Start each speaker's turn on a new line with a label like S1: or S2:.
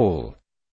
S1: all.